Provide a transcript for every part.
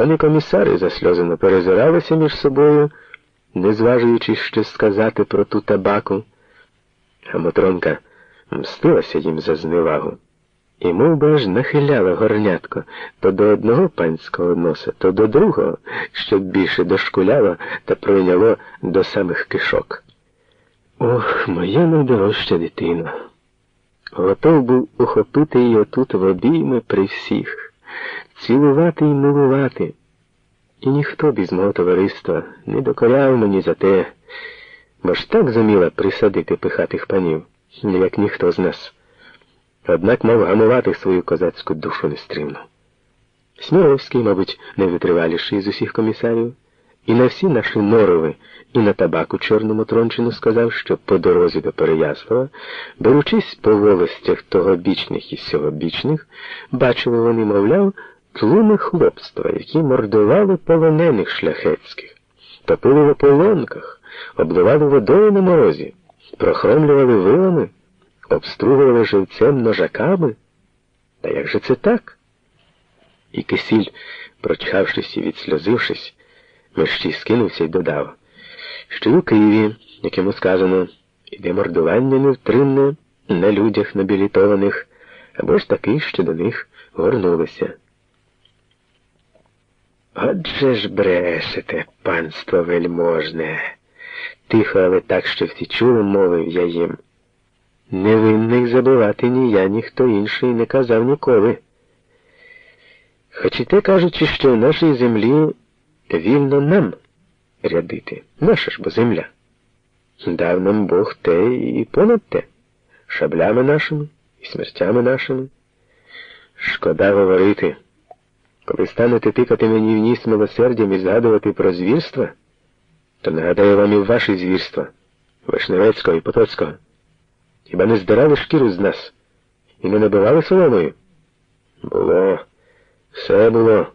Пані комісари засльозано перезиралися між собою, не зважуючи що сказати про ту табаку. А Мотронка мстилася їм за зневагу. І мов би аж нахиляла горнятко то до одного панського носа, то до другого, щоб більше дошкуляло та пройняло до самих кишок. Ох, моя найдорожча дитина. Готов був ухопити її отут в обійми при всіх, цілувати і милувати. І ніхто без мого товариства не докоряв мені за те, бо ж так зуміла присадити пихатих панів, як ніхто з нас. Однак мав гамувати свою козацьку душу нестримно. Сміровський, мабуть, найвитриваліший з усіх комісарів, і на всі наші норови, і на табаку чорному трончину сказав, що по дорозі до Переяслава, беручись по волостях того бічних і сього бічних, бачили вони, мовляв, тлуми хлопства, які мордували полонених шляхетських, топили в ополонках, обливали водою на морозі, прохромлювали вилами обстругували живцем ножаками? Та як же це так? І кисіль, прочхавшись і відсльозившись, мерщій скинувся і додав, що у Києві, як йому сказано, іде мордування невтримне на людях набілітованих, або ж таки, що до них горнулися. Отже ж брешете, панство вельможне, тихо, але так, що всі чули, мовив я їм. Невинних забивати ні я, ні хто інший не казав ніколи. Хоч і те кажучи, що в нашій землі вільно нам рядити, наша ж бо земля. Дав нам Бог те і понад те, шаблями нашими і смертями нашими. Шкода говорити, коли станете тикати мені в ніс милосердям і згадувати про звірства, то нагадаю вам і ваші звірства, Вишневецького і Потоцького. Хіба не здирали шкіру з нас і не набивали соломою? Було, все було.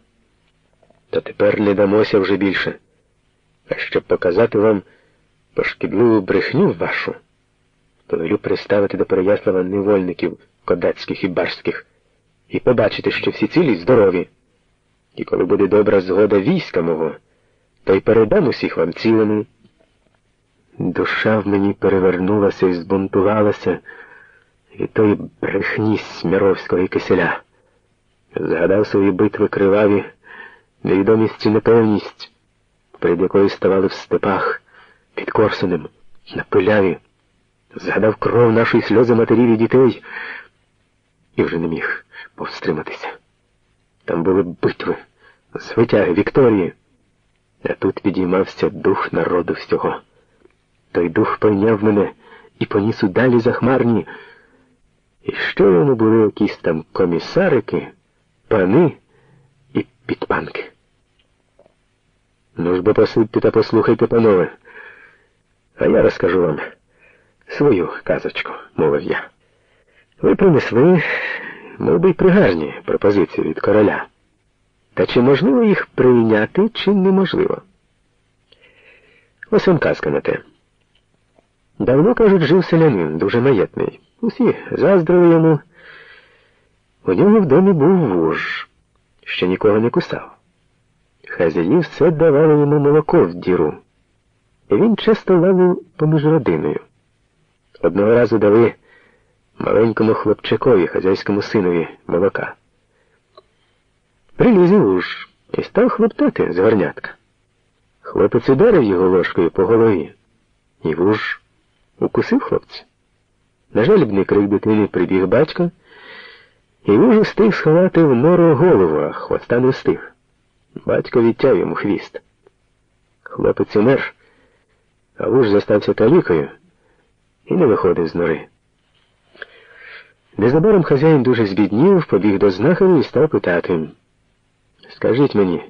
Та тепер не дамося вже більше. А щоб показати вам пошкідливу брехню вашу, повелю приставити до Переяслава невольників кодацьких і барських і побачити, що всі цілі здорові. І коли буде добра згода війська мого, то й передам усіх вам цілими. Душа в мені перевернулася і збунтувалася від тої брехні Сміровського і киселя. Згадав свої битви криваві, невідомість і непевність, перед якою ставали в степах під Корсунем, на пиляві, згадав кров нашої сльози матерів і дітей і вже не міг повстриматися. Там були битви, звитяги, Вікторії, а тут підіймався дух народу всього. Той дух пойняв мене і поніс у далі захмарні. І що йому були якісь там комісарики, пани і підпанки? Ну ж бо посидьте та послухайте, панове, а я розкажу вам свою казочку, мовив я. Ви принесли, мов би, пригарні пропозиції від короля. Та чи можливо їх прийняти, чи неможливо? Ось вам казка на те. Давно, кажуть, жив селянин, дуже маєтний. Усі заздрили йому. У нього в домі був вуж, що нікого не кусав. Хазяї все давали йому молоко в діру, і він часто лавив поміж родиною. Одного разу дали маленькому хлопчакові, хазяйському синові молока. Приліз і вуж і став хлоптати з горнятка. Хлопець ударив його ложкою по голові, і вуж Укусив хлопця. На жалібний крик дитини прибіг батько, і вужу встиг сховати в нору голову, а хвоста не встиг. Батько відтяв йому хвіст. Хлопець умер, а вуж застався калікою і не виходив з нори. Незабаром хазяїн дуже збіднів, побіг до знахаря і став питати. Скажіть мені,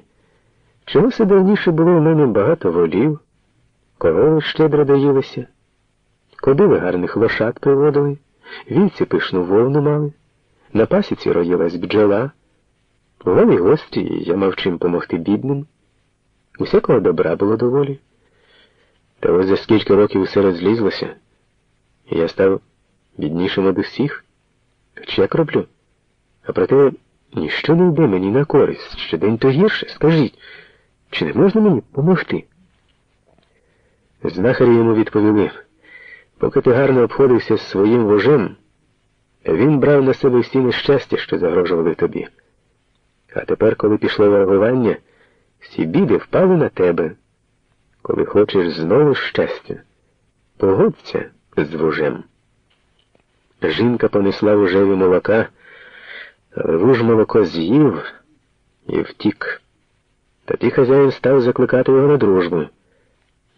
чого це давніше було в мене багато волів, корови щедро доїлися? Кобили гарних лошад приводили, вівці пишну вовну мали, на пасіці роїлась бджола, бували гості, я мав чим помогти бідним. Усякого добра було доволі. Та ось за скільки років усе розлізлося, я став біднішим від усіх. Хоч як роблю? А проте ніщо не йде мені на користь, щодень то гірше. Скажіть, чи не можна мені помогти? Знахарі йому відповіли, поки ти гарно обходився з своїм вожем, він брав на себе всі нещастя, що загрожували тобі. А тепер, коли пішло ворогування, всі біди впали на тебе. Коли хочеш знову щастя, погодься з вужем. Жінка понесла вужеві молока, але вуж молоко з'їв і втік. Тоді хазяїн став закликати його на дружбу.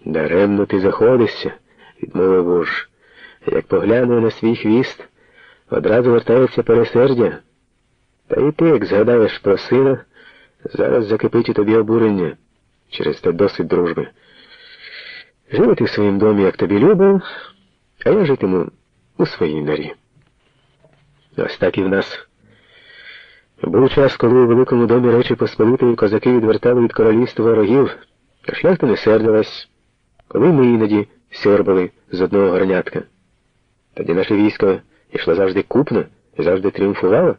Даремно ти заходишся, відмовив вуж. Як погляне на свій хвіст, одразу вертається пересердя. Та й ти, як згадаєш про сина, зараз закипить у тобі обурення через те досить дружби. Живи ти в своїм домі, як тобі любив, а я житиму у своїй норі. Ось так і в нас. Був час, коли у великому домі Речі Посполитої козаки відвертали від королівства ворогів, а шляхта не сердилась, коли ми іноді сьорбали з одного горнятка. Тоді наше військо йшло завжди купно і завжди тріумфувало.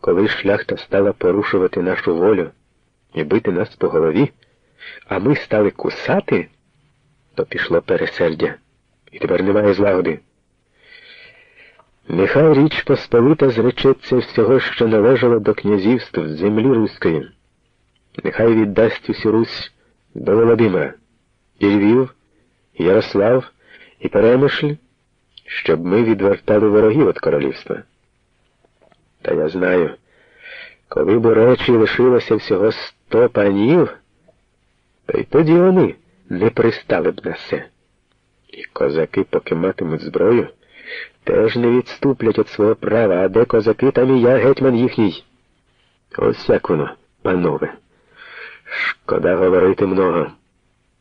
Коли шляхта стала порушувати нашу волю і бити нас по голові, а ми стали кусати, то пішло пересердя, і тепер немає злагоди. Нехай річ Посполита зречеться всього, що належало до князівств землі руської. Нехай віддасть усю Русь до Володимира, і Львів, і Ярослав, і Перемишль, щоб ми відвертали ворогів від королівства. Та я знаю, коли б у речі лишилося всього сто панів, то й тоді вони не пристали б на все. І козаки, поки матимуть зброю, теж не відступлять від свого права, а де козаки, там і я гетьман їхній. Ось як воно, панове. Шкода говорити много.